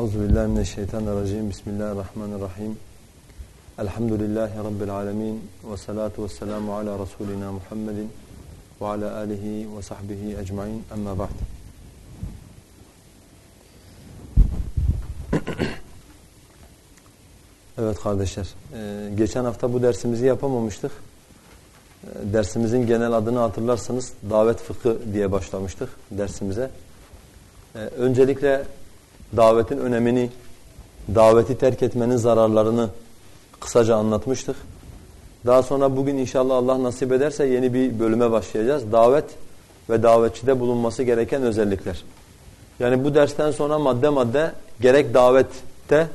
Euzu billahi mineşşeytanirracim. Bismillahirrahmanirrahim. Elhamdülillahi rabbil alamin ve salatu vesselamu ala rasulina Muhammedin ve ala alihi ve sahbihi ecmaîn. Amma ba'd. Evet kardeşler, e, geçen hafta bu dersimizi yapamamıştık. E, dersimizin genel adını hatırlarsanız davet fıkı diye başlamıştık dersimize. E, öncelikle davetin önemini, daveti terk etmenin zararlarını kısaca anlatmıştık. Daha sonra bugün inşallah Allah nasip ederse yeni bir bölüme başlayacağız. Davet ve davetçide bulunması gereken özellikler. Yani bu dersten sonra madde madde gerek davette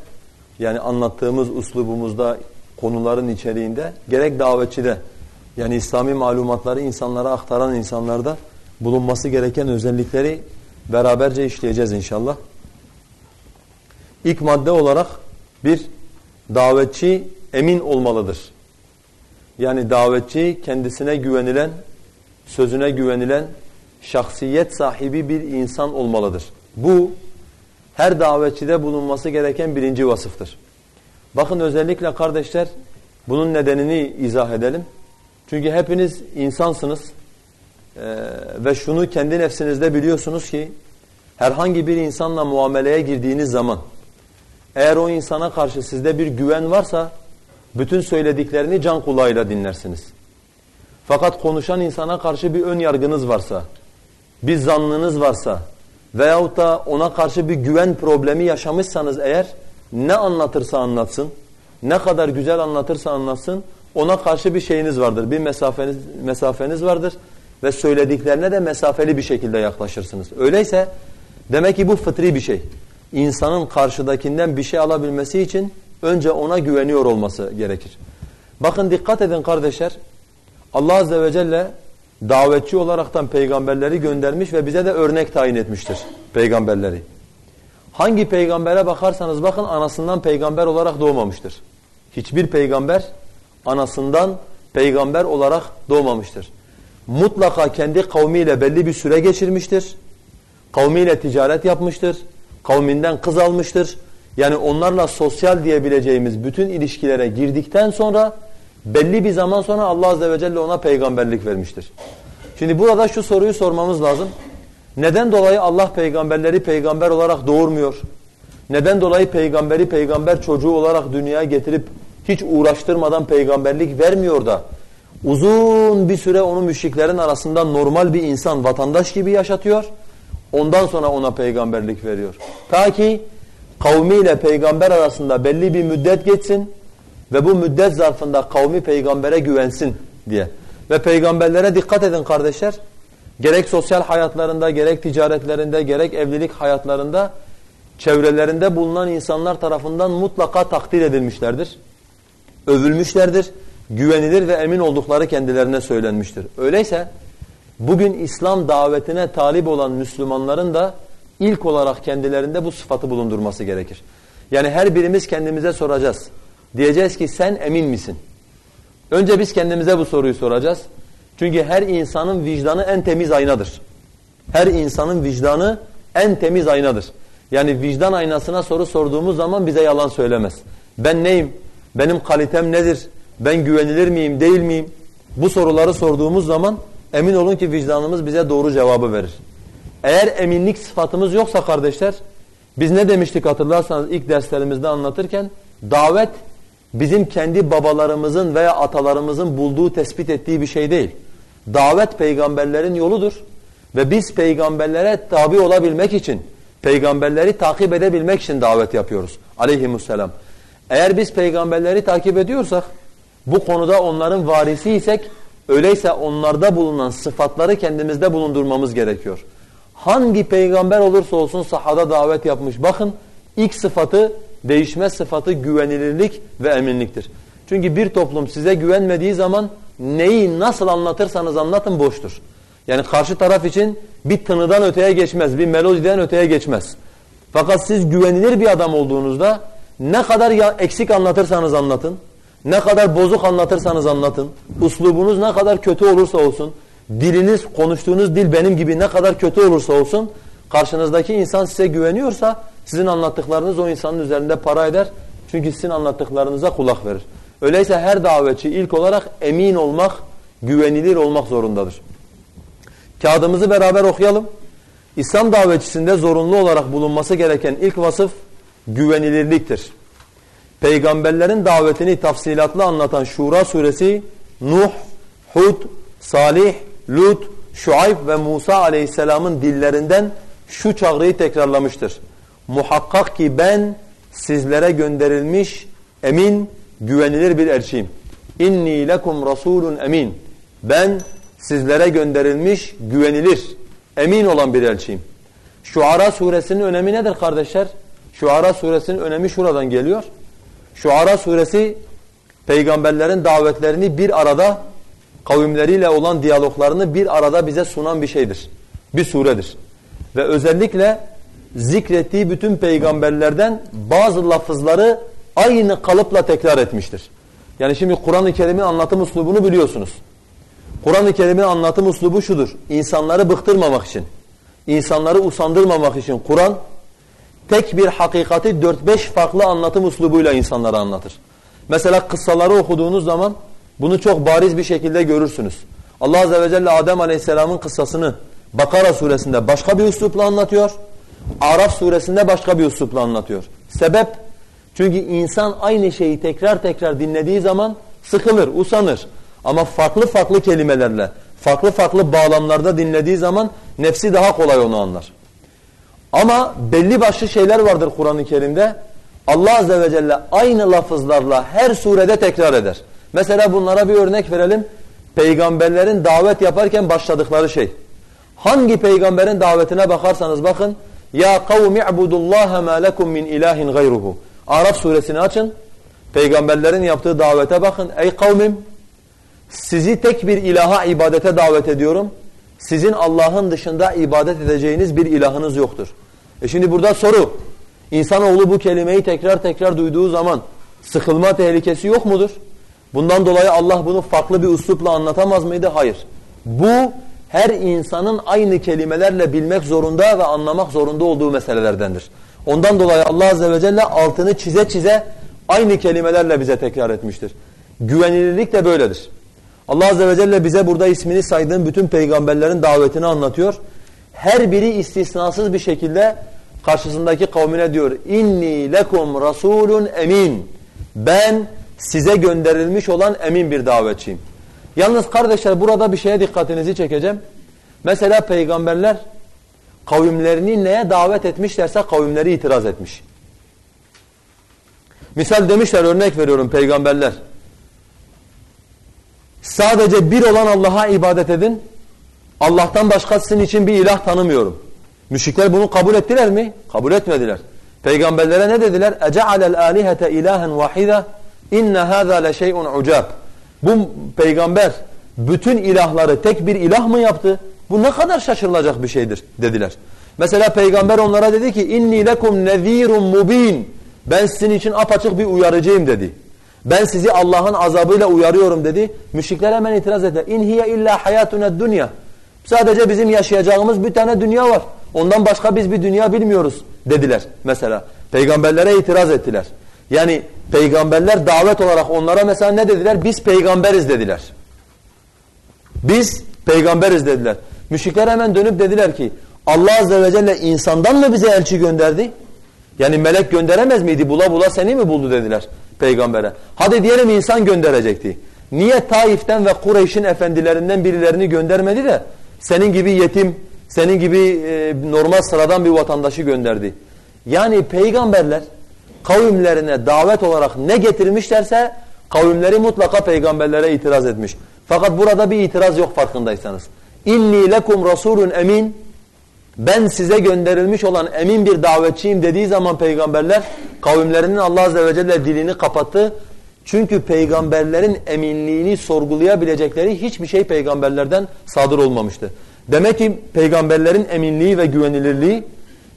yani anlattığımız uslubumuzda konuların içeriğinde gerek davetçide yani İslami malumatları insanlara aktaran insanlarda bulunması gereken özellikleri beraberce işleyeceğiz inşallah. İlk madde olarak bir davetçi emin olmalıdır. Yani davetçi kendisine güvenilen, sözüne güvenilen, şahsiyet sahibi bir insan olmalıdır. Bu her davetçide bulunması gereken birinci vasıftır. Bakın özellikle kardeşler bunun nedenini izah edelim. Çünkü hepiniz insansınız ee, ve şunu kendi nefsinizde biliyorsunuz ki herhangi bir insanla muameleye girdiğiniz zaman eğer o insana karşı sizde bir güven varsa bütün söylediklerini can kulağıyla dinlersiniz. Fakat konuşan insana karşı bir ön yargınız varsa, bir zannınız varsa veyahut da ona karşı bir güven problemi yaşamışsanız eğer ne anlatırsa anlatsın, ne kadar güzel anlatırsa anlatsın ona karşı bir şeyiniz vardır, bir mesafeniz, mesafeniz vardır ve söylediklerine de mesafeli bir şekilde yaklaşırsınız. Öyleyse demek ki bu fıtri bir şey insanın karşıdakinden bir şey alabilmesi için önce ona güveniyor olması gerekir. Bakın dikkat edin kardeşler. Allah Azze ve Celle davetçi olaraktan peygamberleri göndermiş ve bize de örnek tayin etmiştir peygamberleri. Hangi peygambere bakarsanız bakın anasından peygamber olarak doğmamıştır. Hiçbir peygamber anasından peygamber olarak doğmamıştır. Mutlaka kendi kavmiyle belli bir süre geçirmiştir. Kavmiyle ticaret yapmıştır kavminden kız almıştır. Yani onlarla sosyal diyebileceğimiz bütün ilişkilere girdikten sonra belli bir zaman sonra Allah Azze ve Celle ona peygamberlik vermiştir. Şimdi burada şu soruyu sormamız lazım. Neden dolayı Allah peygamberleri peygamber olarak doğurmuyor? Neden dolayı peygamberi peygamber çocuğu olarak dünyaya getirip hiç uğraştırmadan peygamberlik vermiyor da uzun bir süre onu müşriklerin arasında normal bir insan, vatandaş gibi yaşatıyor Ondan sonra ona peygamberlik veriyor. Ta ki kavmiyle peygamber arasında belli bir müddet geçsin ve bu müddet zarfında kavmi peygambere güvensin diye. Ve peygamberlere dikkat edin kardeşler. Gerek sosyal hayatlarında, gerek ticaretlerinde, gerek evlilik hayatlarında çevrelerinde bulunan insanlar tarafından mutlaka takdir edilmişlerdir. Övülmüşlerdir. Güvenilir ve emin oldukları kendilerine söylenmiştir. Öyleyse Bugün İslam davetine talip olan Müslümanların da ilk olarak kendilerinde bu sıfatı bulundurması gerekir. Yani her birimiz kendimize soracağız. Diyeceğiz ki sen emin misin? Önce biz kendimize bu soruyu soracağız. Çünkü her insanın vicdanı en temiz aynadır. Her insanın vicdanı en temiz aynadır. Yani vicdan aynasına soru sorduğumuz zaman bize yalan söylemez. Ben neyim? Benim kalitem nedir? Ben güvenilir miyim, değil miyim? Bu soruları sorduğumuz zaman Emin olun ki vicdanımız bize doğru cevabı verir. Eğer eminlik sıfatımız yoksa kardeşler, biz ne demiştik hatırlarsanız ilk derslerimizde anlatırken, davet bizim kendi babalarımızın veya atalarımızın bulduğu, tespit ettiği bir şey değil. Davet peygamberlerin yoludur. Ve biz peygamberlere tabi olabilmek için, peygamberleri takip edebilmek için davet yapıyoruz. Aleyhisselam. Eğer biz peygamberleri takip ediyorsak, bu konuda onların varisiysek, Öyleyse onlarda bulunan sıfatları kendimizde bulundurmamız gerekiyor. Hangi peygamber olursa olsun sahada davet yapmış. Bakın ilk sıfatı, değişmez sıfatı güvenilirlik ve eminliktir. Çünkü bir toplum size güvenmediği zaman neyi nasıl anlatırsanız anlatın boştur. Yani karşı taraf için bir tınıdan öteye geçmez, bir melodiden öteye geçmez. Fakat siz güvenilir bir adam olduğunuzda ne kadar eksik anlatırsanız anlatın, ne kadar bozuk anlatırsanız anlatın, uslubunuz ne kadar kötü olursa olsun, diliniz, konuştuğunuz dil benim gibi ne kadar kötü olursa olsun, karşınızdaki insan size güveniyorsa Sizin anlattıklarınız o insanın üzerinde para eder. Çünkü sizin anlattıklarınıza kulak verir. Öyleyse her davetçi ilk olarak emin olmak, güvenilir olmak zorundadır. Kağıdımızı beraber okuyalım. İslam davetçisinde zorunlu olarak bulunması gereken ilk vasıf güvenilirliktir. Peygamberlerin davetini tafsilatlı anlatan Şura suresi Nuh, Hud, Salih, Lut, Şuayb ve Musa aleyhisselamın dillerinden şu çağrıyı tekrarlamıştır. Muhakkak ki ben sizlere gönderilmiş emin, güvenilir bir elçiyim. İnni lekum rasulun emin. Ben sizlere gönderilmiş güvenilir, emin olan bir elçiyim. Şuara suresinin önemi nedir kardeşler? Şuara suresinin önemi şuradan geliyor. Şuara suresi peygamberlerin davetlerini bir arada kavimleriyle olan diyaloglarını bir arada bize sunan bir şeydir. Bir suredir. Ve özellikle zikrettiği bütün peygamberlerden bazı lafızları aynı kalıpla tekrar etmiştir. Yani şimdi Kur'an-ı Kerim'in anlatım uslubunu biliyorsunuz. Kur'an-ı Kerim'in anlatım uslubu şudur. İnsanları bıktırmamak için, insanları usandırmamak için Kur'an tek bir hakikati 4-5 farklı anlatım uslubuyla insanlara anlatır. Mesela kıssaları okuduğunuz zaman bunu çok bariz bir şekilde görürsünüz. Allah Azze ve Celle Adem Aleyhisselam'ın kıssasını Bakara suresinde başka bir üslupla anlatıyor. Araf suresinde başka bir üslupla anlatıyor. Sebep? Çünkü insan aynı şeyi tekrar tekrar dinlediği zaman sıkılır, usanır. Ama farklı farklı kelimelerle, farklı farklı bağlamlarda dinlediği zaman nefsi daha kolay onu anlar. Ama belli başlı şeyler vardır Kur'an-ı Kerim'de. Allah Azze ve Celle aynı lafızlarla her surede tekrar eder. Mesela bunlara bir örnek verelim. Peygamberlerin davet yaparken başladıkları şey. Hangi peygamberin davetine bakarsanız bakın. Ya kavmi ibudullaha ma lekum min ilahin gayruhu. Araf suresini açın. Peygamberlerin yaptığı davete bakın. Ey kavmim sizi tek bir ilaha ibadete davet ediyorum. Sizin Allah'ın dışında ibadet edeceğiniz bir ilahınız yoktur. E şimdi burada soru. İnsanoğlu bu kelimeyi tekrar tekrar duyduğu zaman sıkılma tehlikesi yok mudur? Bundan dolayı Allah bunu farklı bir üslupla anlatamaz mıydı? Hayır. Bu her insanın aynı kelimelerle bilmek zorunda ve anlamak zorunda olduğu meselelerdendir. Ondan dolayı Allah Azze ve Celle altını çize çize aynı kelimelerle bize tekrar etmiştir. Güvenilirlik de böyledir. Allah Azze ve Celle bize burada ismini saydığım bütün peygamberlerin davetini anlatıyor. Her biri istisnasız bir şekilde karşısındaki kavmine diyor inni lekum rasulun emin. Ben size gönderilmiş olan emin bir davetçiyim. Yalnız kardeşler burada bir şeye dikkatinizi çekeceğim. Mesela peygamberler kavimlerini neye davet etmişlerse kavimleri itiraz etmiş. Misal demişler örnek veriyorum peygamberler. Sadece bir olan Allah'a ibadet edin. Allah'tan başka sizin için bir ilah tanımıyorum. Müşrikler bunu kabul ettiler mi? Kabul etmediler. Peygamberlere ne dediler? اَجَعَلَ الْآلِهَةَ اِلَٰهًا وَحِيدًا اِنَّ هَذَا لَشَيْءٌ عُجَابٌ Bu peygamber bütün ilahları tek bir ilah mı yaptı? Bu ne kadar şaşırılacak bir şeydir dediler. Mesela peygamber onlara dedi ki inni lekum nezirun mubin. Ben sizin için apaçık bir uyarıcıyım dedi. Ben sizi Allah'ın azabıyla uyarıyorum dedi. Müşrikler hemen itiraz ettiler. İn hiye illa hayatuna dunya. Sadece bizim yaşayacağımız bir tane dünya var. Ondan başka biz bir dünya bilmiyoruz dediler mesela. Peygamberlere itiraz ettiler. Yani peygamberler davet olarak onlara mesela ne dediler? Biz peygamberiz dediler. Biz peygamberiz dediler. Müşrikler hemen dönüp dediler ki Allah Azze ve Celle insandan mı bize elçi gönderdi? Yani melek gönderemez miydi? Bula bula seni mi buldu dediler peygambere. Hadi diyelim insan gönderecekti. Niye Taif'ten ve Kureyş'in efendilerinden birilerini göndermedi de senin gibi yetim, senin gibi e, normal sıradan bir vatandaşı gönderdi. Yani peygamberler kavimlerine davet olarak ne getirmişlerse kavimleri mutlaka peygamberlere itiraz etmiş. Fakat burada bir itiraz yok farkındaysanız. İnni lekum rasulun emin ben size gönderilmiş olan emin bir davetçiyim dediği zaman peygamberler kavimlerinin Allah Azze ve Celle dilini kapattı. Çünkü peygamberlerin eminliğini sorgulayabilecekleri hiçbir şey peygamberlerden sadır olmamıştı. Demek ki peygamberlerin eminliği ve güvenilirliği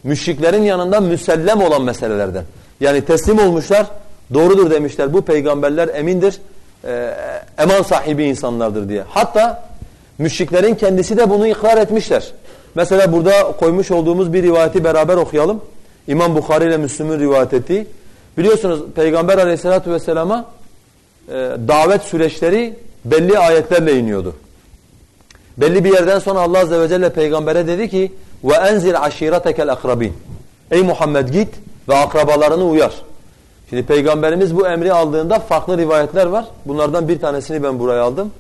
müşriklerin yanında müsellem olan meselelerden. Yani teslim olmuşlar, doğrudur demişler bu peygamberler emindir, e, eman sahibi insanlardır diye. Hatta müşriklerin kendisi de bunu ikrar etmişler. Mesela burada koymuş olduğumuz bir rivayeti beraber okuyalım. İmam Bukhari ile Müslüm'ün rivayet ettiği. Biliyorsunuz Peygamber aleyhissalatu vesselama e, davet süreçleri belli ayetlerle iniyordu. Belli bir yerden sonra Allah azze ve celle peygambere dedi ki ve enzil aşiretekel akrabin. Ey Muhammed git ve akrabalarını uyar. Şimdi peygamberimiz bu emri aldığında farklı rivayetler var. Bunlardan bir tanesini ben buraya aldım.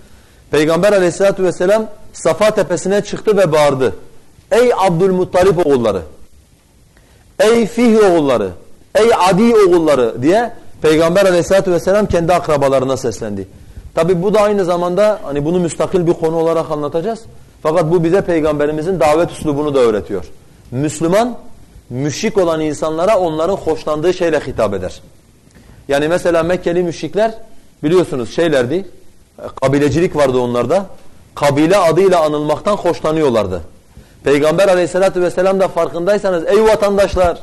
Peygamber aleyhissalatu vesselam Safa tepesine çıktı ve bağırdı. Ey Abdülmuttalip oğulları, ey Fihr oğulları, ey Adi oğulları diye Peygamber aleyhissalatu vesselam kendi akrabalarına seslendi. Tabi bu da aynı zamanda hani bunu müstakil bir konu olarak anlatacağız. Fakat bu bize peygamberimizin davet üslubunu da öğretiyor. Müslüman müşrik olan insanlara onların hoşlandığı şeyle hitap eder. Yani mesela Mekkeli müşrikler biliyorsunuz şeylerdi, kabilecilik vardı onlarda. Kabile adıyla anılmaktan hoşlanıyorlardı. Peygamber aleyhissalatü vesselam da farkındaysanız ey vatandaşlar,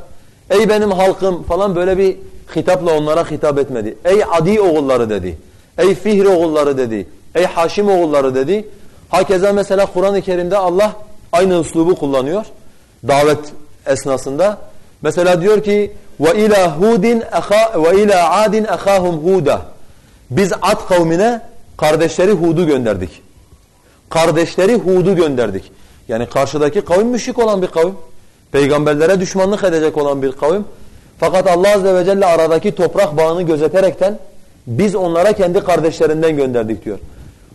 ey benim halkım falan böyle bir hitapla onlara hitap etmedi. Ey Adi oğulları dedi. Ey Fihr oğulları dedi. Ey Haşim oğulları dedi. Hakeza mesela Kur'an-ı Kerim'de Allah aynı üslubu kullanıyor. Davet esnasında. Mesela diyor ki ve ila hudin ve ila adin ahahum huda. Biz Ad kavmine kardeşleri Hud'u gönderdik. Kardeşleri Hud'u gönderdik. Yani karşıdaki kavim müşrik olan bir kavim. Peygamberlere düşmanlık edecek olan bir kavim. Fakat Allah Azze ve Celle aradaki toprak bağını gözeterekten biz onlara kendi kardeşlerinden gönderdik diyor.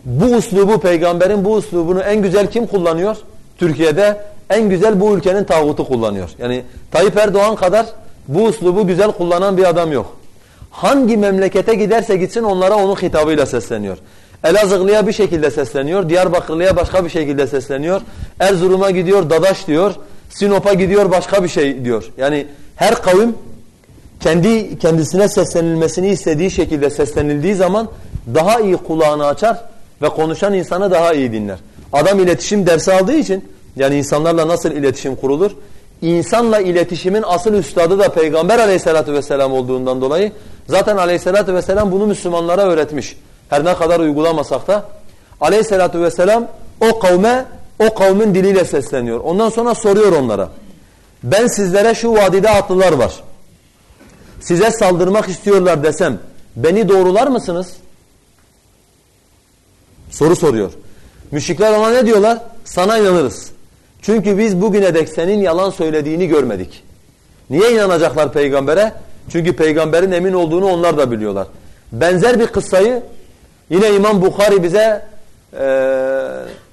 Bu uslubu peygamberin bu uslubunu en güzel kim kullanıyor? Türkiye'de en güzel bu ülkenin tağutu kullanıyor. Yani Tayyip Erdoğan kadar bu uslubu güzel kullanan bir adam yok. Hangi memlekete giderse gitsin onlara onun hitabıyla sesleniyor. Elazığlı'ya bir şekilde sesleniyor, Diyarbakırlı'ya başka bir şekilde sesleniyor. Erzurum'a gidiyor dadaş diyor, Sinop'a gidiyor başka bir şey diyor. Yani her kavim kendi kendisine seslenilmesini istediği şekilde seslenildiği zaman daha iyi kulağını açar ve konuşan insanı daha iyi dinler. Adam iletişim dersi aldığı için yani insanlarla nasıl iletişim kurulur? İnsanla iletişimin asıl üstadı da Peygamber aleyhissalatü vesselam olduğundan dolayı zaten aleyhissalatü vesselam bunu Müslümanlara öğretmiş. Her ne kadar uygulamasak da aleyhissalatü vesselam o kavme o kavmin diliyle sesleniyor. Ondan sonra soruyor onlara. Ben sizlere şu vadide atlılar var. Size saldırmak istiyorlar desem beni doğrular mısınız? Soru soruyor. Müşrikler ona ne diyorlar? Sana inanırız. Çünkü biz bugüne dek senin yalan söylediğini görmedik. Niye inanacaklar peygambere? Çünkü peygamberin emin olduğunu onlar da biliyorlar. Benzer bir kıssayı yine İmam Bukhari bize e,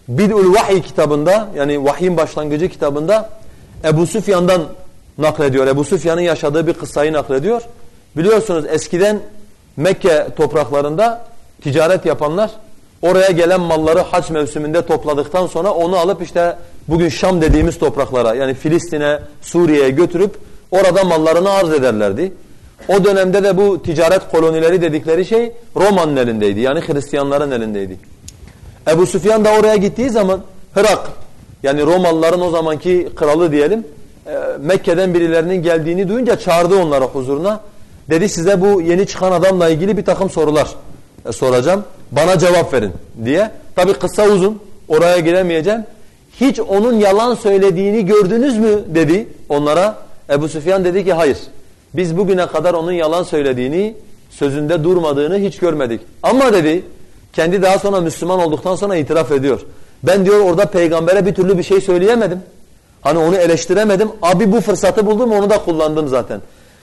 Bid'ül Vahiy kitabında yani vahyin başlangıcı kitabında Ebu Süfyan'dan naklediyor. Ebu Süfyan'ın yaşadığı bir kıssayı naklediyor. Biliyorsunuz eskiden Mekke topraklarında ticaret yapanlar oraya gelen malları hac mevsiminde topladıktan sonra onu alıp işte bugün Şam dediğimiz topraklara yani Filistin'e, Suriye'ye götürüp orada mallarını arz ederlerdi. O dönemde de bu ticaret kolonileri dedikleri şey Roma'nın elindeydi. Yani Hristiyanların elindeydi. Ebu Süfyan da oraya gittiği zaman Hırak yani Romalıların o zamanki kralı diyelim Mekke'den birilerinin geldiğini duyunca çağırdı onlara huzuruna. Dedi size bu yeni çıkan adamla ilgili bir takım sorular e, soracağım. Bana cevap verin diye. Tabi kısa uzun oraya giremeyeceğim. Hiç onun yalan söylediğini gördünüz mü dedi onlara. Ebu Süfyan dedi ki hayır. Biz bugüne kadar onun yalan söylediğini, sözünde durmadığını hiç görmedik. Ama dedi kendi daha sonra Müslüman olduktan sonra itiraf ediyor. Ben diyor orada peygambere bir türlü bir şey söyleyemedim. Hani onu eleştiremedim. Abi bu fırsatı buldum onu da kullandım zaten.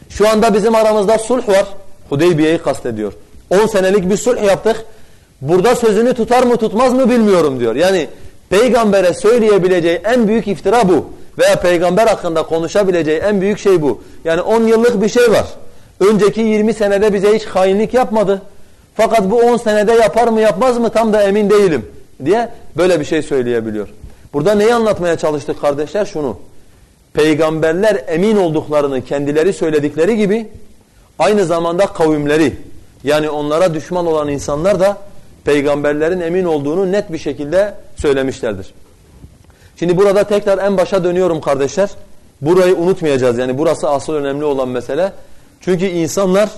Şu anda bizim aramızda sulh var. Hudeybiye'yi kastediyor. 10 senelik bir sulh yaptık. Burada sözünü tutar mı tutmaz mı bilmiyorum diyor. Yani peygambere söyleyebileceği en büyük iftira bu. Veya peygamber hakkında konuşabileceği en büyük şey bu. Yani 10 yıllık bir şey var. Önceki 20 senede bize hiç hainlik yapmadı. Fakat bu 10 senede yapar mı yapmaz mı tam da emin değilim diye böyle bir şey söyleyebiliyor. Burada neyi anlatmaya çalıştık kardeşler? Şunu. Peygamberler emin olduklarını kendileri söyledikleri gibi aynı zamanda kavimleri yani onlara düşman olan insanlar da peygamberlerin emin olduğunu net bir şekilde söylemişlerdir. Şimdi burada tekrar en başa dönüyorum kardeşler. Burayı unutmayacağız yani burası asıl önemli olan mesele. Çünkü insanlar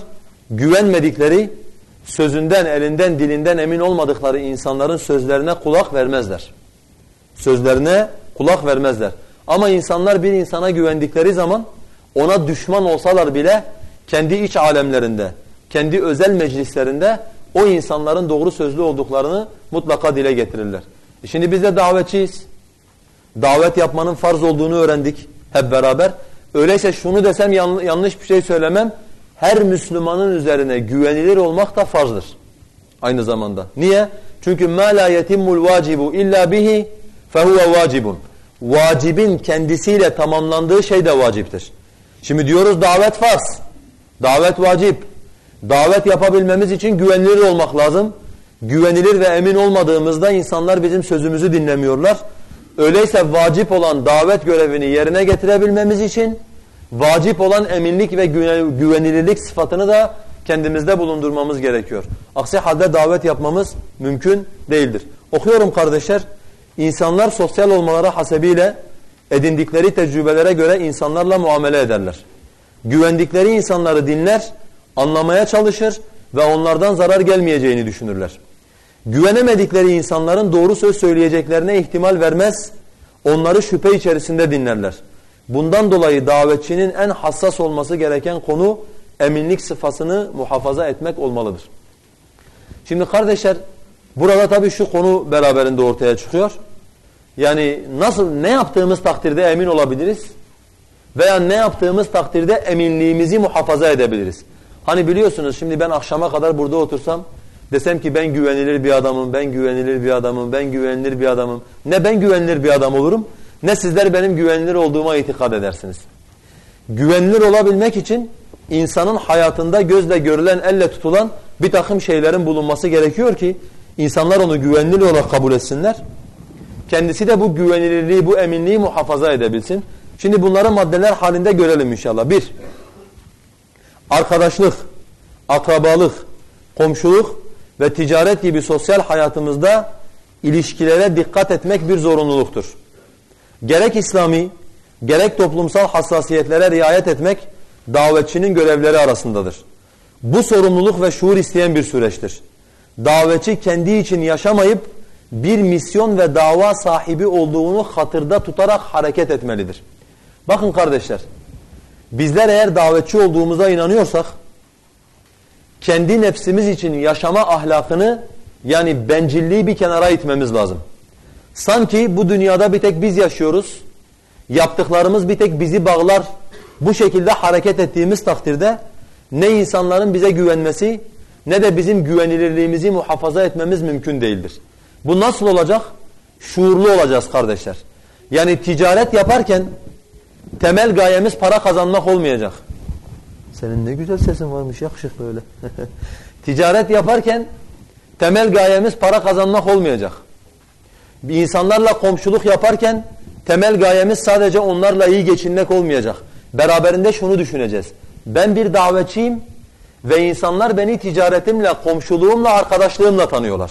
güvenmedikleri, sözünden, elinden, dilinden emin olmadıkları insanların sözlerine kulak vermezler Sözlerine kulak vermezler. Ama insanlar bir insana güvendikleri zaman ona düşman olsalar bile kendi iç alemlerinde, kendi özel meclislerinde o insanların doğru sözlü olduklarını mutlaka dile getirirler. E şimdi biz de davetçiyiz. Davet yapmanın farz olduğunu öğrendik hep beraber. Öyleyse şunu desem yanlış bir şey söylemem. Her Müslümanın üzerine güvenilir olmak da farzdır. Aynı zamanda. Niye? Çünkü مَا لَا يَتِمُّ الْوَاجِبُ اِلَّا بِهِ فَهُوَ vacibun. Vacibin kendisiyle tamamlandığı şey de vaciptir. Şimdi diyoruz davet farz. Davet vacip. Davet yapabilmemiz için güvenilir olmak lazım. Güvenilir ve emin olmadığımızda insanlar bizim sözümüzü dinlemiyorlar. Öyleyse vacip olan davet görevini yerine getirebilmemiz için vacip olan eminlik ve güvenilirlik sıfatını da kendimizde bulundurmamız gerekiyor. Aksi halde davet yapmamız mümkün değildir. Okuyorum kardeşler. İnsanlar sosyal olmaları hasebiyle edindikleri tecrübelere göre insanlarla muamele ederler. Güvendikleri insanları dinler, anlamaya çalışır ve onlardan zarar gelmeyeceğini düşünürler. Güvenemedikleri insanların doğru söz söyleyeceklerine ihtimal vermez, onları şüphe içerisinde dinlerler. Bundan dolayı davetçinin en hassas olması gereken konu eminlik sıfasını muhafaza etmek olmalıdır. Şimdi kardeşler burada tabii şu konu beraberinde ortaya çıkıyor. Yani nasıl ne yaptığımız takdirde emin olabiliriz? Veya ne yaptığımız takdirde eminliğimizi muhafaza edebiliriz? Hani biliyorsunuz şimdi ben akşama kadar burada otursam desem ki ben güvenilir bir adamım, ben güvenilir bir adamım, ben güvenilir bir adamım. Ne ben güvenilir bir adam olurum ne sizler benim güvenilir olduğuma itikad edersiniz. Güvenilir olabilmek için insanın hayatında gözle görülen, elle tutulan bir takım şeylerin bulunması gerekiyor ki insanlar onu güvenilir olarak kabul etsinler. Kendisi de bu güvenilirliği, bu eminliği muhafaza edebilsin. Şimdi bunları maddeler halinde görelim inşallah. Bir, arkadaşlık, akrabalık, komşuluk ve ticaret gibi sosyal hayatımızda ilişkilere dikkat etmek bir zorunluluktur. Gerek İslami, gerek toplumsal hassasiyetlere riayet etmek davetçinin görevleri arasındadır. Bu sorumluluk ve şuur isteyen bir süreçtir. Davetçi kendi için yaşamayıp bir misyon ve dava sahibi olduğunu hatırda tutarak hareket etmelidir. Bakın kardeşler, bizler eğer davetçi olduğumuza inanıyorsak, kendi nefsimiz için yaşama ahlakını yani bencilliği bir kenara itmemiz lazım. Sanki bu dünyada bir tek biz yaşıyoruz, yaptıklarımız bir tek bizi bağlar, bu şekilde hareket ettiğimiz takdirde ne insanların bize güvenmesi ne de bizim güvenilirliğimizi muhafaza etmemiz mümkün değildir. Bu nasıl olacak? Şuurlu olacağız kardeşler. Yani ticaret yaparken temel gayemiz para kazanmak olmayacak. Senin ne güzel sesin varmış yakışıklı öyle. ticaret yaparken temel gayemiz para kazanmak olmayacak. İnsanlarla komşuluk yaparken temel gayemiz sadece onlarla iyi geçinmek olmayacak. Beraberinde şunu düşüneceğiz. Ben bir davetçiyim ve insanlar beni ticaretimle, komşuluğumla, arkadaşlığımla tanıyorlar.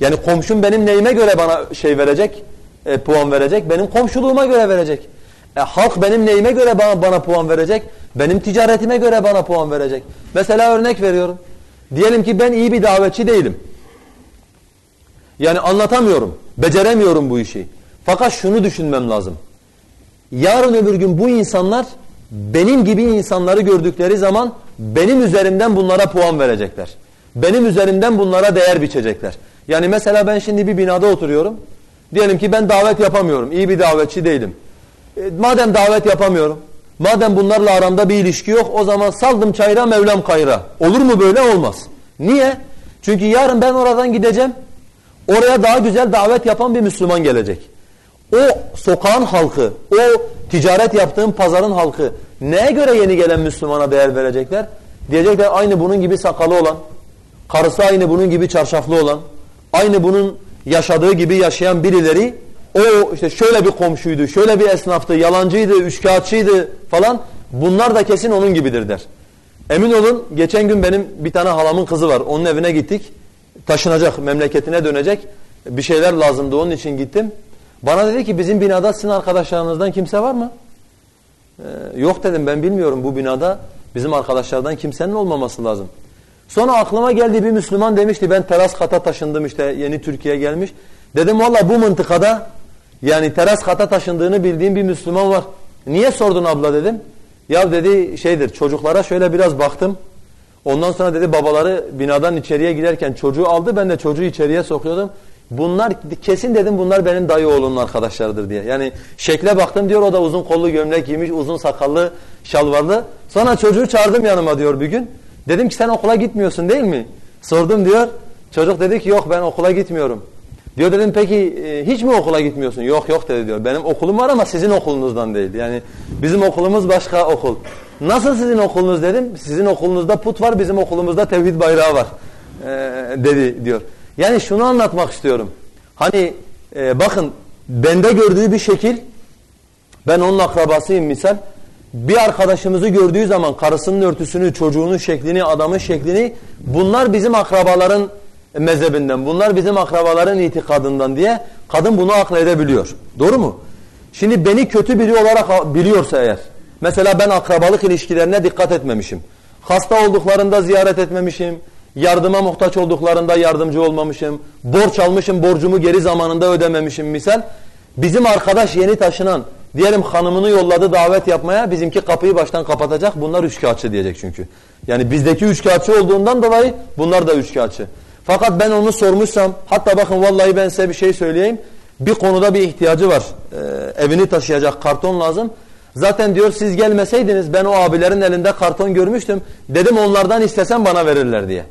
Yani komşum benim neyime göre bana şey verecek, e, puan verecek? Benim komşuluğuma göre verecek. E, halk benim neyime göre bana, bana puan verecek? Benim ticaretime göre bana puan verecek. Mesela örnek veriyorum. Diyelim ki ben iyi bir davetçi değilim. Yani anlatamıyorum, beceremiyorum bu işi. Fakat şunu düşünmem lazım. Yarın öbür gün bu insanlar benim gibi insanları gördükleri zaman benim üzerimden bunlara puan verecekler. Benim üzerimden bunlara değer biçecekler. Yani mesela ben şimdi bir binada oturuyorum. Diyelim ki ben davet yapamıyorum. İyi bir davetçi değilim. E, madem davet yapamıyorum, madem bunlarla aramda bir ilişki yok o zaman saldım çayra Mevlam kayra. Olur mu böyle? Olmaz. Niye? Çünkü yarın ben oradan gideceğim. Oraya daha güzel davet yapan bir Müslüman gelecek. O sokağın halkı, o ticaret yaptığım pazarın halkı neye göre yeni gelen Müslümana değer verecekler? Diyecekler aynı bunun gibi sakalı olan, karısı aynı bunun gibi çarşaflı olan, aynı bunun yaşadığı gibi yaşayan birileri o işte şöyle bir komşuydu, şöyle bir esnaftı, yalancıydı, üçkağıtçıydı falan bunlar da kesin onun gibidir der. Emin olun geçen gün benim bir tane halamın kızı var. Onun evine gittik. Taşınacak, memleketine dönecek. Bir şeyler lazımdı onun için gittim. Bana dedi ki bizim binada sizin arkadaşlarınızdan kimse var mı? Ee, yok dedim ben bilmiyorum bu binada bizim arkadaşlardan kimsenin olmaması lazım. Sonra aklıma geldi bir Müslüman demişti ben teras kata taşındım işte yeni Türkiye gelmiş. Dedim valla bu mıntıkada yani teras kata taşındığını bildiğim bir Müslüman var. Niye sordun abla dedim. Ya dedi şeydir çocuklara şöyle biraz baktım. Ondan sonra dedi babaları binadan içeriye girerken çocuğu aldı ben de çocuğu içeriye sokuyordum. Bunlar kesin dedim bunlar benim dayı oğlunun arkadaşlarıdır diye. Yani şekle baktım diyor o da uzun kollu gömlek giymiş uzun sakallı şalvarlı. Sonra çocuğu çağırdım yanıma diyor bir gün. Dedim ki sen okula gitmiyorsun değil mi? Sordum diyor. Çocuk dedi ki yok ben okula gitmiyorum. Diyor dedim peki e, hiç mi okula gitmiyorsun? Yok yok dedi diyor. Benim okulum var ama sizin okulunuzdan değil. Yani bizim okulumuz başka okul. Nasıl sizin okulunuz dedim. Sizin okulunuzda put var bizim okulumuzda tevhid bayrağı var ee, dedi diyor. Yani şunu anlatmak istiyorum. Hani e, bakın bende gördüğü bir şekil ben onun akrabasıyım misal. Bir arkadaşımızı gördüğü zaman karısının örtüsünü, çocuğunun şeklini, adamın şeklini bunlar bizim akrabaların mezhebinden, bunlar bizim akrabaların itikadından diye kadın bunu akledebiliyor. Doğru mu? Şimdi beni kötü biri olarak biliyorsa eğer, mesela ben akrabalık ilişkilerine dikkat etmemişim. Hasta olduklarında ziyaret etmemişim, yardıma muhtaç olduklarında yardımcı olmamışım, borç almışım, borcumu geri zamanında ödememişim misal. Bizim arkadaş yeni taşınan, diyelim hanımını yolladı davet yapmaya, bizimki kapıyı baştan kapatacak, bunlar üçkağıtçı diyecek çünkü. Yani bizdeki üçkağıtçı olduğundan dolayı bunlar da üçkağıtçı. Fakat ben onu sormuşsam, hatta bakın vallahi ben size bir şey söyleyeyim. Bir konuda bir ihtiyacı var. Ee, evini taşıyacak karton lazım. Zaten diyor siz gelmeseydiniz ben o abilerin elinde karton görmüştüm. Dedim onlardan istesem bana verirler diye.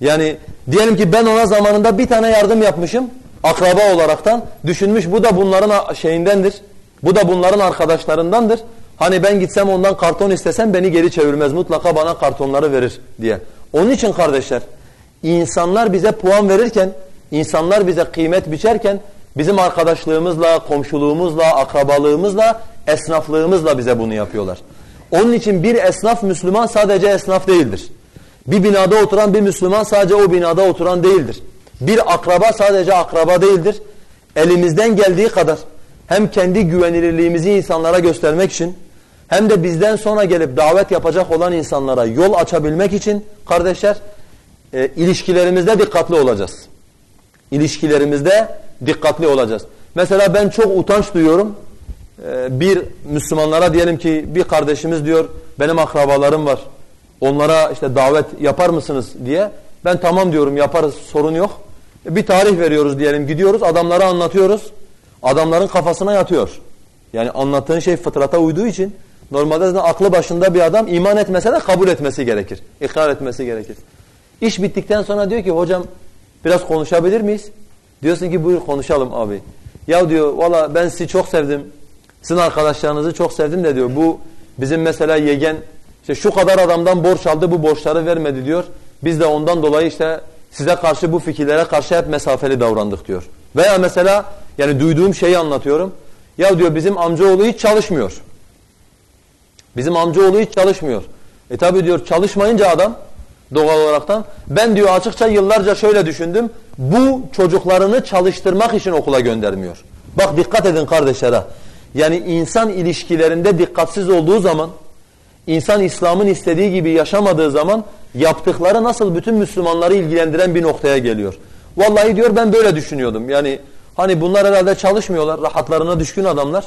Yani diyelim ki ben ona zamanında bir tane yardım yapmışım. Akraba olaraktan. Düşünmüş bu da bunların şeyindendir. Bu da bunların arkadaşlarındandır. Hani ben gitsem ondan karton istesem beni geri çevirmez. Mutlaka bana kartonları verir diye. Onun için kardeşler insanlar bize puan verirken, insanlar bize kıymet biçerken bizim arkadaşlığımızla, komşuluğumuzla, akrabalığımızla, esnaflığımızla bize bunu yapıyorlar. Onun için bir esnaf Müslüman sadece esnaf değildir. Bir binada oturan bir Müslüman sadece o binada oturan değildir. Bir akraba sadece akraba değildir. Elimizden geldiği kadar hem kendi güvenilirliğimizi insanlara göstermek için hem de bizden sonra gelip davet yapacak olan insanlara yol açabilmek için kardeşler e, ilişkilerimizde dikkatli olacağız. İlişkilerimizde dikkatli olacağız. Mesela ben çok utanç duyuyorum. E, bir Müslümanlara diyelim ki bir kardeşimiz diyor benim akrabalarım var. Onlara işte davet yapar mısınız diye. Ben tamam diyorum yaparız sorun yok. E, bir tarih veriyoruz diyelim gidiyoruz adamlara anlatıyoruz. Adamların kafasına yatıyor. Yani anlattığın şey fıtrata uyduğu için normalde zaten aklı başında bir adam iman etmese de kabul etmesi gerekir. İkrar etmesi gerekir. İş bittikten sonra diyor ki hocam biraz konuşabilir miyiz? Diyorsun ki buyur konuşalım abi. Ya diyor valla ben sizi çok sevdim. Sizin arkadaşlarınızı çok sevdim de diyor. Bu bizim mesela yegen işte şu kadar adamdan borç aldı bu borçları vermedi diyor. Biz de ondan dolayı işte size karşı bu fikirlere karşı hep mesafeli davrandık diyor. Veya mesela yani duyduğum şeyi anlatıyorum. Ya diyor bizim amcaoğlu hiç çalışmıyor. Bizim amcaoğlu hiç çalışmıyor. E tabi diyor çalışmayınca adam doğal olaraktan. Ben diyor açıkça yıllarca şöyle düşündüm. Bu çocuklarını çalıştırmak için okula göndermiyor. Bak dikkat edin kardeşlere. Yani insan ilişkilerinde dikkatsiz olduğu zaman, insan İslam'ın istediği gibi yaşamadığı zaman yaptıkları nasıl bütün Müslümanları ilgilendiren bir noktaya geliyor. Vallahi diyor ben böyle düşünüyordum. Yani hani bunlar herhalde çalışmıyorlar, rahatlarına düşkün adamlar.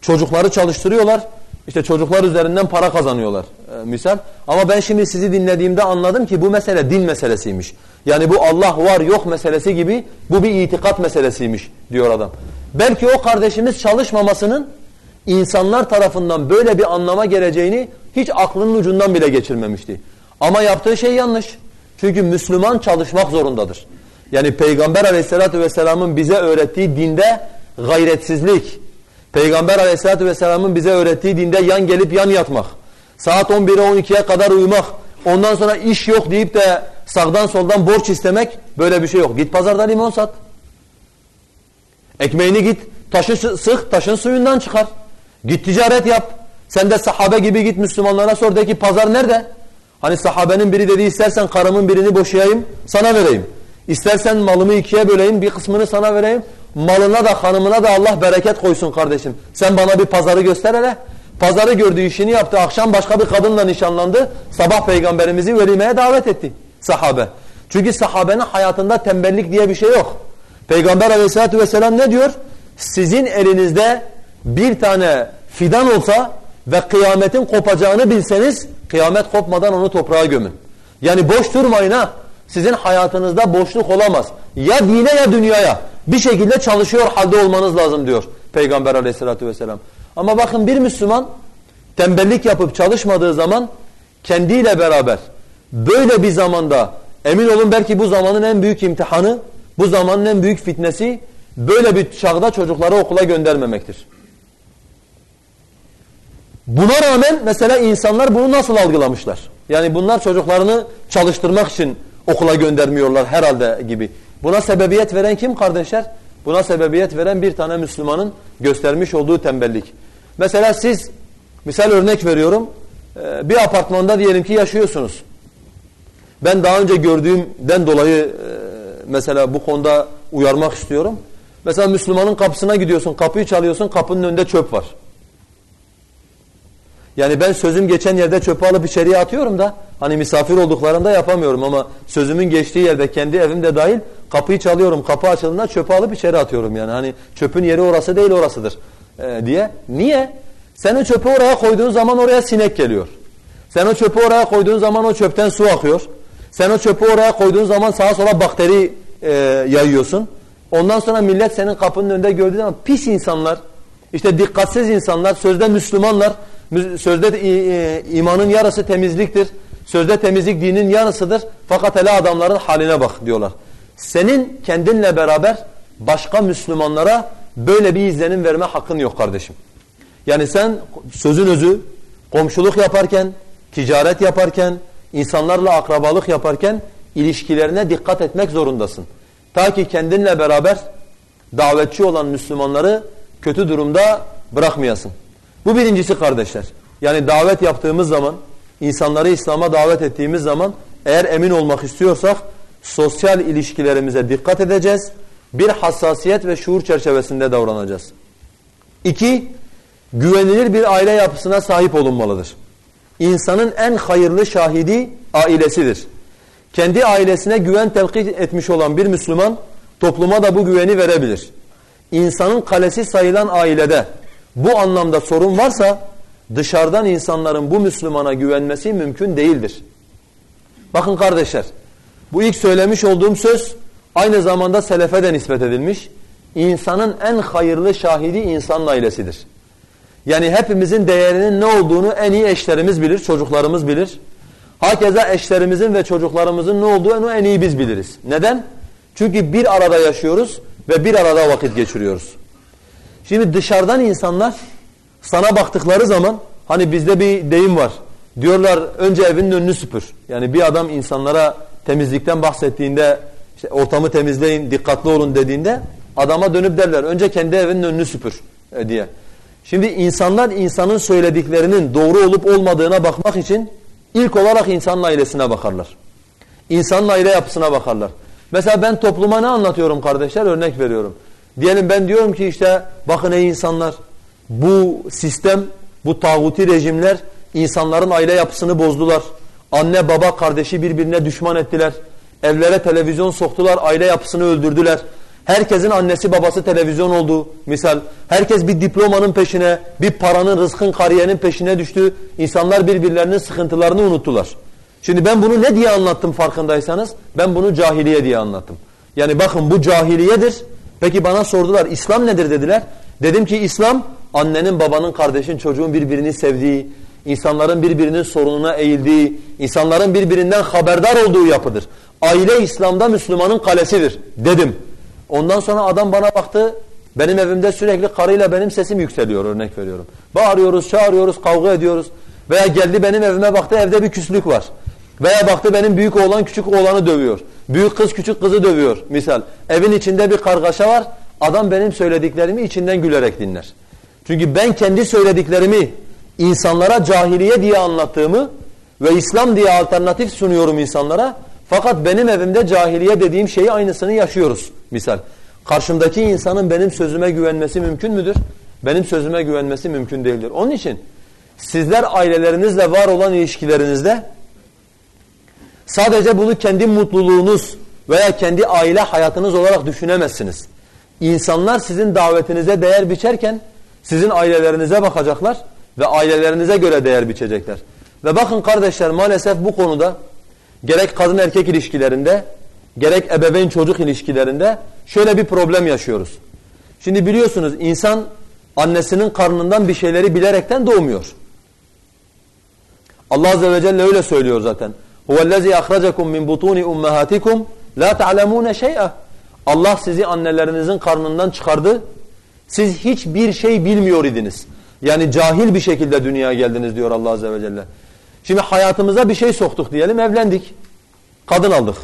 Çocukları çalıştırıyorlar. İşte çocuklar üzerinden para kazanıyorlar e, misal. Ama ben şimdi sizi dinlediğimde anladım ki bu mesele din meselesiymiş. Yani bu Allah var yok meselesi gibi bu bir itikat meselesiymiş diyor adam. Belki o kardeşimiz çalışmamasının insanlar tarafından böyle bir anlama geleceğini hiç aklının ucundan bile geçirmemişti. Ama yaptığı şey yanlış. Çünkü Müslüman çalışmak zorundadır. Yani Peygamber aleyhissalatü vesselamın bize öğrettiği dinde gayretsizlik, Peygamber aleyhissalatü vesselamın bize öğrettiği dinde yan gelip yan yatmak. Saat 11'e 12'ye kadar uyumak. Ondan sonra iş yok deyip de sağdan soldan borç istemek böyle bir şey yok. Git pazarda limon sat. Ekmeğini git taşı sık taşın suyundan çıkar. Git ticaret yap. Sen de sahabe gibi git Müslümanlara sor de ki pazar nerede? Hani sahabenin biri dedi istersen karımın birini boşayayım sana vereyim. İstersen malımı ikiye böleyim bir kısmını sana vereyim. Malına da hanımına da Allah bereket koysun kardeşim. Sen bana bir pazarı göster hele. Pazarı gördüğü işini yaptı. Akşam başka bir kadınla nişanlandı. Sabah peygamberimizi velimeye davet etti sahabe. Çünkü sahabenin hayatında tembellik diye bir şey yok. Peygamber aleyhissalatü vesselam ne diyor? Sizin elinizde bir tane fidan olsa ve kıyametin kopacağını bilseniz kıyamet kopmadan onu toprağa gömün. Yani boş durmayın ha. Sizin hayatınızda boşluk olamaz. Ya dine ya dünyaya. Bir şekilde çalışıyor halde olmanız lazım diyor Peygamber aleyhissalatü vesselam. Ama bakın bir Müslüman tembellik yapıp çalışmadığı zaman kendiyle beraber böyle bir zamanda emin olun belki bu zamanın en büyük imtihanı, bu zamanın en büyük fitnesi böyle bir çağda çocukları okula göndermemektir. Buna rağmen mesela insanlar bunu nasıl algılamışlar? Yani bunlar çocuklarını çalıştırmak için okula göndermiyorlar herhalde gibi. Buna sebebiyet veren kim kardeşler? Buna sebebiyet veren bir tane Müslümanın göstermiş olduğu tembellik. Mesela siz, misal örnek veriyorum, e, bir apartmanda diyelim ki yaşıyorsunuz. Ben daha önce gördüğümden dolayı e, mesela bu konuda uyarmak istiyorum. Mesela Müslümanın kapısına gidiyorsun, kapıyı çalıyorsun, kapının önünde çöp var. Yani ben sözüm geçen yerde çöpü alıp içeriye atıyorum da hani misafir olduklarında yapamıyorum ama sözümün geçtiği yerde kendi evimde dahil kapıyı çalıyorum. Kapı açıldığında çöpü alıp içeri atıyorum yani. Hani çöpün yeri orası değil orasıdır e, diye. Niye? Sen o çöpü oraya koyduğun zaman oraya sinek geliyor. Sen o çöpü oraya koyduğun zaman o çöpten su akıyor. Sen o çöpü oraya koyduğun zaman sağa sola bakteri e, yayıyorsun. Ondan sonra millet senin kapının önünde gördüğü zaman pis insanlar, işte dikkatsiz insanlar, sözde Müslümanlar, sözde imanın yarısı temizliktir. Sözde temizlik dinin yarısıdır. Fakat hele adamların haline bak diyorlar. Senin kendinle beraber başka Müslümanlara böyle bir izlenim verme hakkın yok kardeşim. Yani sen sözün özü komşuluk yaparken, ticaret yaparken, insanlarla akrabalık yaparken ilişkilerine dikkat etmek zorundasın. Ta ki kendinle beraber davetçi olan Müslümanları kötü durumda bırakmayasın. Bu birincisi kardeşler. Yani davet yaptığımız zaman, insanları İslam'a davet ettiğimiz zaman eğer emin olmak istiyorsak sosyal ilişkilerimize dikkat edeceğiz. Bir hassasiyet ve şuur çerçevesinde davranacağız. İki, güvenilir bir aile yapısına sahip olunmalıdır. İnsanın en hayırlı şahidi ailesidir. Kendi ailesine güven telkik etmiş olan bir Müslüman topluma da bu güveni verebilir. İnsanın kalesi sayılan ailede bu anlamda sorun varsa dışarıdan insanların bu Müslümana güvenmesi mümkün değildir. Bakın kardeşler bu ilk söylemiş olduğum söz aynı zamanda selefe de nispet edilmiş. İnsanın en hayırlı şahidi insanın ailesidir. Yani hepimizin değerinin ne olduğunu en iyi eşlerimiz bilir, çocuklarımız bilir. Hakeza eşlerimizin ve çocuklarımızın ne olduğunu en iyi biz biliriz. Neden? Çünkü bir arada yaşıyoruz ve bir arada vakit geçiriyoruz. Şimdi dışarıdan insanlar sana baktıkları zaman hani bizde bir deyim var. Diyorlar önce evinin önünü süpür. Yani bir adam insanlara temizlikten bahsettiğinde işte ortamı temizleyin, dikkatli olun dediğinde adama dönüp derler önce kendi evinin önünü süpür e, diye. Şimdi insanlar insanın söylediklerinin doğru olup olmadığına bakmak için ilk olarak insanın ailesine bakarlar. İnsanın aile yapısına bakarlar. Mesela ben topluma ne anlatıyorum kardeşler? Örnek veriyorum. Diyelim ben diyorum ki işte bakın ey insanlar bu sistem, bu tağuti rejimler insanların aile yapısını bozdular. Anne baba kardeşi birbirine düşman ettiler. Evlere televizyon soktular, aile yapısını öldürdüler. Herkesin annesi babası televizyon oldu. Misal herkes bir diplomanın peşine, bir paranın, rızkın, kariyerin peşine düştü. İnsanlar birbirlerinin sıkıntılarını unuttular. Şimdi ben bunu ne diye anlattım farkındaysanız? Ben bunu cahiliye diye anlattım. Yani bakın bu cahiliyedir. Peki bana sordular İslam nedir dediler. Dedim ki İslam annenin, babanın, kardeşin, çocuğun birbirini sevdiği, insanların birbirinin sorununa eğildiği, insanların birbirinden haberdar olduğu yapıdır. Aile İslam'da Müslümanın kalesidir dedim. Ondan sonra adam bana baktı. Benim evimde sürekli karıyla benim sesim yükseliyor örnek veriyorum. Bağırıyoruz, çağırıyoruz, kavga ediyoruz. Veya geldi benim evime baktı evde bir küslük var. Veya baktı benim büyük oğlan küçük oğlanı dövüyor. Büyük kız küçük kızı dövüyor misal. Evin içinde bir kargaşa var. Adam benim söylediklerimi içinden gülerek dinler. Çünkü ben kendi söylediklerimi insanlara cahiliye diye anlattığımı ve İslam diye alternatif sunuyorum insanlara. Fakat benim evimde cahiliye dediğim şeyi aynısını yaşıyoruz misal. Karşımdaki insanın benim sözüme güvenmesi mümkün müdür? Benim sözüme güvenmesi mümkün değildir. Onun için sizler ailelerinizle var olan ilişkilerinizde Sadece bunu kendi mutluluğunuz veya kendi aile hayatınız olarak düşünemezsiniz. İnsanlar sizin davetinize değer biçerken sizin ailelerinize bakacaklar ve ailelerinize göre değer biçecekler. Ve bakın kardeşler maalesef bu konuda gerek kadın erkek ilişkilerinde gerek ebeveyn çocuk ilişkilerinde şöyle bir problem yaşıyoruz. Şimdi biliyorsunuz insan annesinin karnından bir şeyleri bilerekten doğmuyor. Allah Azze ve Celle öyle söylüyor zaten huvellezî ahracekum min butûni ummahatikum la ta'lemûne şey'a. Allah sizi annelerinizin karnından çıkardı. Siz hiçbir şey bilmiyor idiniz. Yani cahil bir şekilde dünyaya geldiniz diyor Allah Azze ve Celle. Şimdi hayatımıza bir şey soktuk diyelim evlendik. Kadın aldık.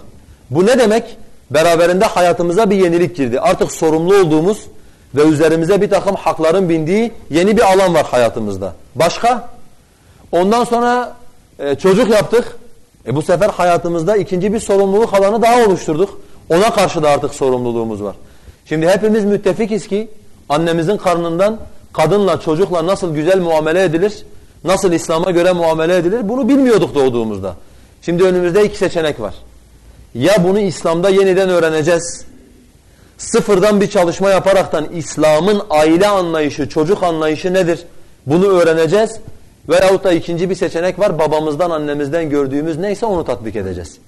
Bu ne demek? Beraberinde hayatımıza bir yenilik girdi. Artık sorumlu olduğumuz ve üzerimize bir takım hakların bindiği yeni bir alan var hayatımızda. Başka? Ondan sonra e, çocuk yaptık. E bu sefer hayatımızda ikinci bir sorumluluk alanı daha oluşturduk. Ona karşı da artık sorumluluğumuz var. Şimdi hepimiz müttefikiz ki annemizin karnından kadınla çocukla nasıl güzel muamele edilir, nasıl İslam'a göre muamele edilir bunu bilmiyorduk doğduğumuzda. Şimdi önümüzde iki seçenek var. Ya bunu İslam'da yeniden öğreneceğiz. Sıfırdan bir çalışma yaparaktan İslam'ın aile anlayışı, çocuk anlayışı nedir? Bunu öğreneceğiz. Veyahut da ikinci bir seçenek var. Babamızdan, annemizden gördüğümüz neyse onu tatbik edeceğiz.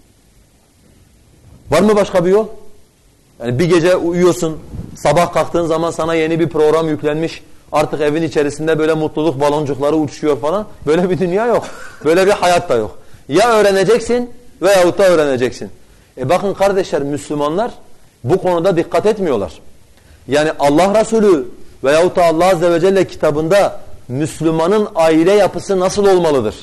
Var mı başka bir yol? Yani bir gece uyuyorsun, sabah kalktığın zaman sana yeni bir program yüklenmiş. Artık evin içerisinde böyle mutluluk baloncukları uçuşuyor falan. Böyle bir dünya yok. Böyle bir hayat da yok. Ya öğreneceksin veyahut da öğreneceksin. E bakın kardeşler Müslümanlar bu konuda dikkat etmiyorlar. Yani Allah Resulü veyahut da Allah Azze ve Celle kitabında Müslümanın aile yapısı nasıl olmalıdır?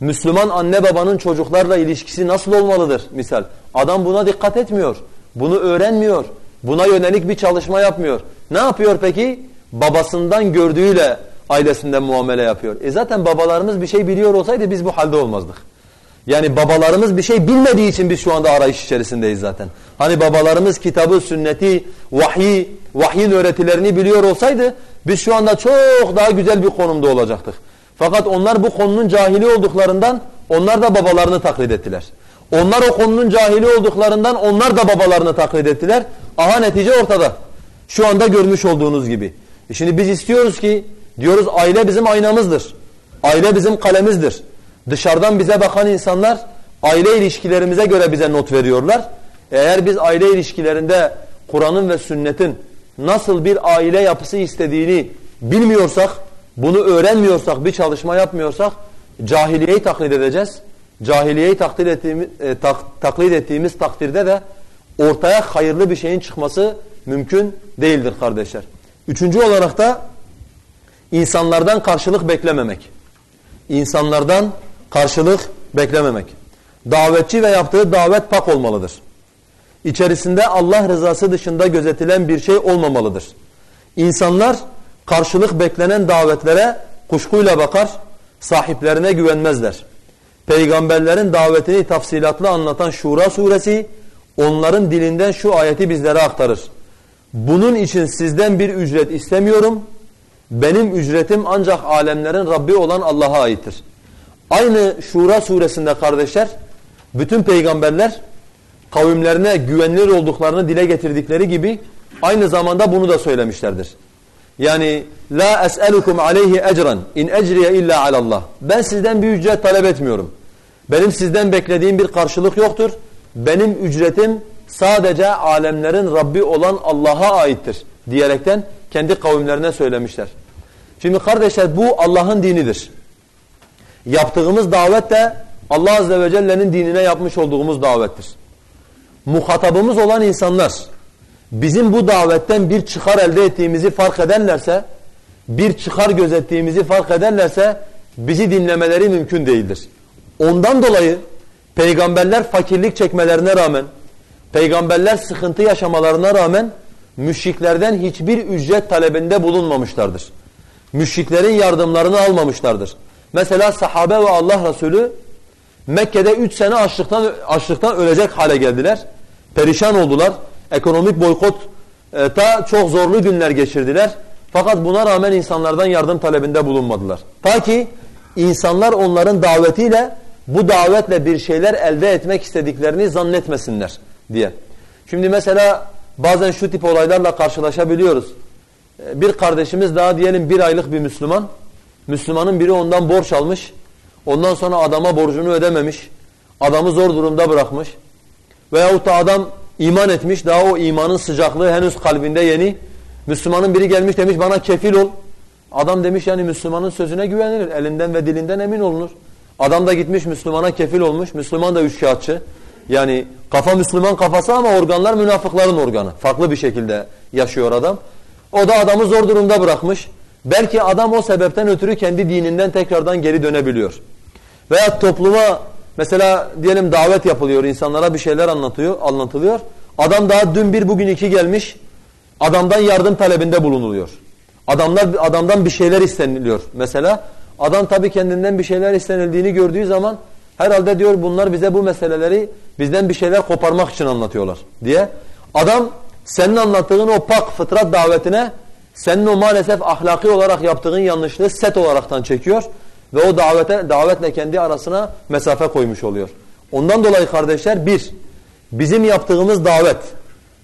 Müslüman anne babanın çocuklarla ilişkisi nasıl olmalıdır misal? Adam buna dikkat etmiyor. Bunu öğrenmiyor. Buna yönelik bir çalışma yapmıyor. Ne yapıyor peki? Babasından gördüğüyle ailesinden muamele yapıyor. E zaten babalarımız bir şey biliyor olsaydı biz bu halde olmazdık. Yani babalarımız bir şey bilmediği için biz şu anda arayış içerisindeyiz zaten. Hani babalarımız kitabı, sünneti, vahyi, vahyin öğretilerini biliyor olsaydı biz şu anda çok daha güzel bir konumda olacaktık. Fakat onlar bu konunun cahili olduklarından onlar da babalarını taklit ettiler. Onlar o konunun cahili olduklarından onlar da babalarını taklit ettiler. Aha netice ortada. Şu anda görmüş olduğunuz gibi. E şimdi biz istiyoruz ki diyoruz aile bizim aynamızdır. Aile bizim kalemizdir. Dışarıdan bize bakan insanlar aile ilişkilerimize göre bize not veriyorlar. Eğer biz aile ilişkilerinde Kur'an'ın ve sünnetin nasıl bir aile yapısı istediğini bilmiyorsak, bunu öğrenmiyorsak, bir çalışma yapmıyorsak cahiliyeyi taklit edeceğiz. Cahiliyeyi taklit ettiğimiz, e, tak, taklit ettiğimiz takdirde de ortaya hayırlı bir şeyin çıkması mümkün değildir kardeşler. Üçüncü olarak da insanlardan karşılık beklememek. İnsanlardan karşılık beklememek. Davetçi ve yaptığı davet pak olmalıdır. İçerisinde Allah rızası dışında gözetilen bir şey olmamalıdır. İnsanlar karşılık beklenen davetlere kuşkuyla bakar, sahiplerine güvenmezler. Peygamberlerin davetini tafsilatlı anlatan Şura suresi onların dilinden şu ayeti bizlere aktarır. Bunun için sizden bir ücret istemiyorum. Benim ücretim ancak alemlerin Rabbi olan Allah'a aittir. Aynı Şura suresinde kardeşler bütün peygamberler kavimlerine güvenilir olduklarını dile getirdikleri gibi aynı zamanda bunu da söylemişlerdir. Yani la es'elukum aleyhi ecran in ecriye illa alallah. Ben sizden bir ücret talep etmiyorum. Benim sizden beklediğim bir karşılık yoktur. Benim ücretim sadece alemlerin Rabbi olan Allah'a aittir diyerekten kendi kavimlerine söylemişler. Şimdi kardeşler bu Allah'ın dinidir. Yaptığımız davet de Allah Azze ve Celle'nin dinine yapmış olduğumuz davettir. Muhatabımız olan insanlar bizim bu davetten bir çıkar elde ettiğimizi fark ederlerse, bir çıkar gözettiğimizi fark ederlerse bizi dinlemeleri mümkün değildir. Ondan dolayı peygamberler fakirlik çekmelerine rağmen, peygamberler sıkıntı yaşamalarına rağmen müşriklerden hiçbir ücret talebinde bulunmamışlardır. Müşriklerin yardımlarını almamışlardır. Mesela sahabe ve Allah Resulü Mekke'de üç sene açlıktan, açlıktan ölecek hale geldiler. Perişan oldular. Ekonomik boykot e, ta çok zorlu günler geçirdiler. Fakat buna rağmen insanlardan yardım talebinde bulunmadılar. Ta ki insanlar onların davetiyle bu davetle bir şeyler elde etmek istediklerini zannetmesinler diye. Şimdi mesela bazen şu tip olaylarla karşılaşabiliyoruz. E, bir kardeşimiz daha diyelim bir aylık bir Müslüman Müslümanın biri ondan borç almış. Ondan sonra adama borcunu ödememiş. Adamı zor durumda bırakmış. Veyahut da adam iman etmiş. Daha o imanın sıcaklığı henüz kalbinde yeni. Müslümanın biri gelmiş demiş bana kefil ol. Adam demiş yani Müslümanın sözüne güvenilir. Elinden ve dilinden emin olunur. Adam da gitmiş Müslümana kefil olmuş. Müslüman da üçkağıtçı. Yani kafa Müslüman kafası ama organlar münafıkların organı. Farklı bir şekilde yaşıyor adam. O da adamı zor durumda bırakmış. Belki adam o sebepten ötürü kendi dininden tekrardan geri dönebiliyor. Veya topluma mesela diyelim davet yapılıyor, insanlara bir şeyler anlatıyor, anlatılıyor. Adam daha dün bir bugün iki gelmiş. Adamdan yardım talebinde bulunuluyor. Adamlar adamdan bir şeyler isteniliyor mesela. Adam tabii kendinden bir şeyler istenildiğini gördüğü zaman herhalde diyor bunlar bize bu meseleleri bizden bir şeyler koparmak için anlatıyorlar diye. Adam senin anlattığın o pak fıtrat davetine senin o maalesef ahlaki olarak yaptığın yanlışlığı set olaraktan çekiyor ve o davete davetle kendi arasına mesafe koymuş oluyor. Ondan dolayı kardeşler bir, bizim yaptığımız davet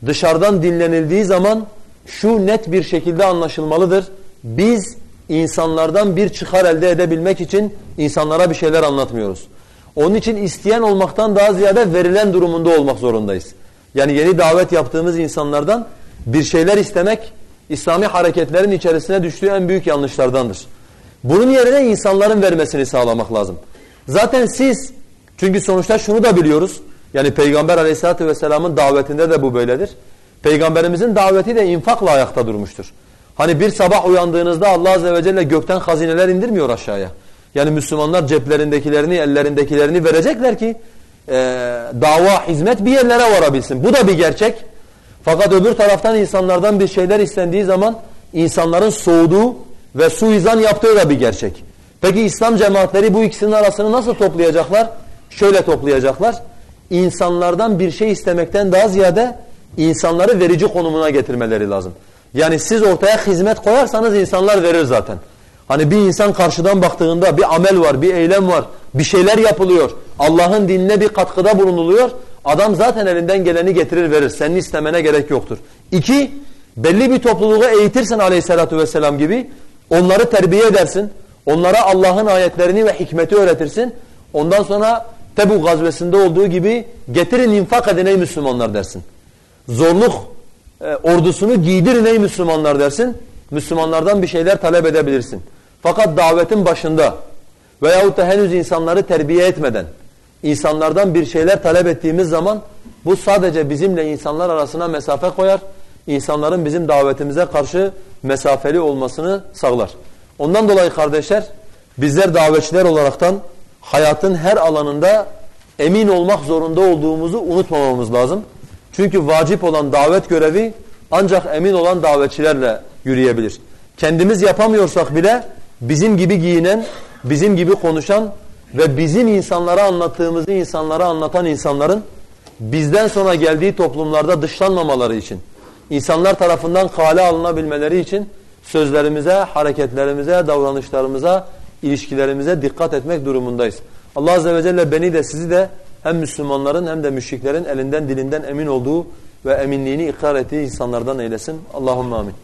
dışarıdan dinlenildiği zaman şu net bir şekilde anlaşılmalıdır. Biz insanlardan bir çıkar elde edebilmek için insanlara bir şeyler anlatmıyoruz. Onun için isteyen olmaktan daha ziyade verilen durumunda olmak zorundayız. Yani yeni davet yaptığımız insanlardan bir şeyler istemek İslami hareketlerin içerisine düştüğü en büyük yanlışlardandır. Bunun yerine insanların vermesini sağlamak lazım. Zaten siz çünkü sonuçta şunu da biliyoruz. Yani Peygamber aleyhissalatü vesselamın davetinde de bu böyledir. Peygamberimizin daveti de infakla ayakta durmuştur. Hani bir sabah uyandığınızda Allah azze ve celle gökten hazineler indirmiyor aşağıya. Yani Müslümanlar ceplerindekilerini, ellerindekilerini verecekler ki e, dava, hizmet bir yerlere varabilsin. Bu da bir gerçek. Fakat öbür taraftan insanlardan bir şeyler istendiği zaman insanların soğuduğu ve suizan yaptığı da bir gerçek. Peki İslam cemaatleri bu ikisinin arasını nasıl toplayacaklar? Şöyle toplayacaklar. İnsanlardan bir şey istemekten daha ziyade insanları verici konumuna getirmeleri lazım. Yani siz ortaya hizmet koyarsanız insanlar verir zaten. Hani bir insan karşıdan baktığında bir amel var, bir eylem var, bir şeyler yapılıyor. Allah'ın dinine bir katkıda bulunuluyor. Adam zaten elinden geleni getirir verir. Senin istemene gerek yoktur. İki, belli bir topluluğu eğitirsin aleyhissalatu vesselam gibi. Onları terbiye edersin. Onlara Allah'ın ayetlerini ve hikmeti öğretirsin. Ondan sonra Tebuk gazvesinde olduğu gibi getirin infak edin ey Müslümanlar dersin. Zorluk e, ordusunu giydirin ey Müslümanlar dersin. Müslümanlardan bir şeyler talep edebilirsin. Fakat davetin başında veyahut da henüz insanları terbiye etmeden insanlardan bir şeyler talep ettiğimiz zaman bu sadece bizimle insanlar arasına mesafe koyar. İnsanların bizim davetimize karşı mesafeli olmasını sağlar. Ondan dolayı kardeşler bizler davetçiler olaraktan hayatın her alanında emin olmak zorunda olduğumuzu unutmamamız lazım. Çünkü vacip olan davet görevi ancak emin olan davetçilerle yürüyebilir. Kendimiz yapamıyorsak bile bizim gibi giyinen, bizim gibi konuşan ve bizim insanlara anlattığımızı insanlara anlatan insanların bizden sonra geldiği toplumlarda dışlanmamaları için, insanlar tarafından kale alınabilmeleri için sözlerimize, hareketlerimize, davranışlarımıza, ilişkilerimize dikkat etmek durumundayız. Allah Azze ve Celle beni de sizi de hem Müslümanların hem de müşriklerin elinden dilinden emin olduğu ve eminliğini ikrar ettiği insanlardan eylesin. Allahümme amin.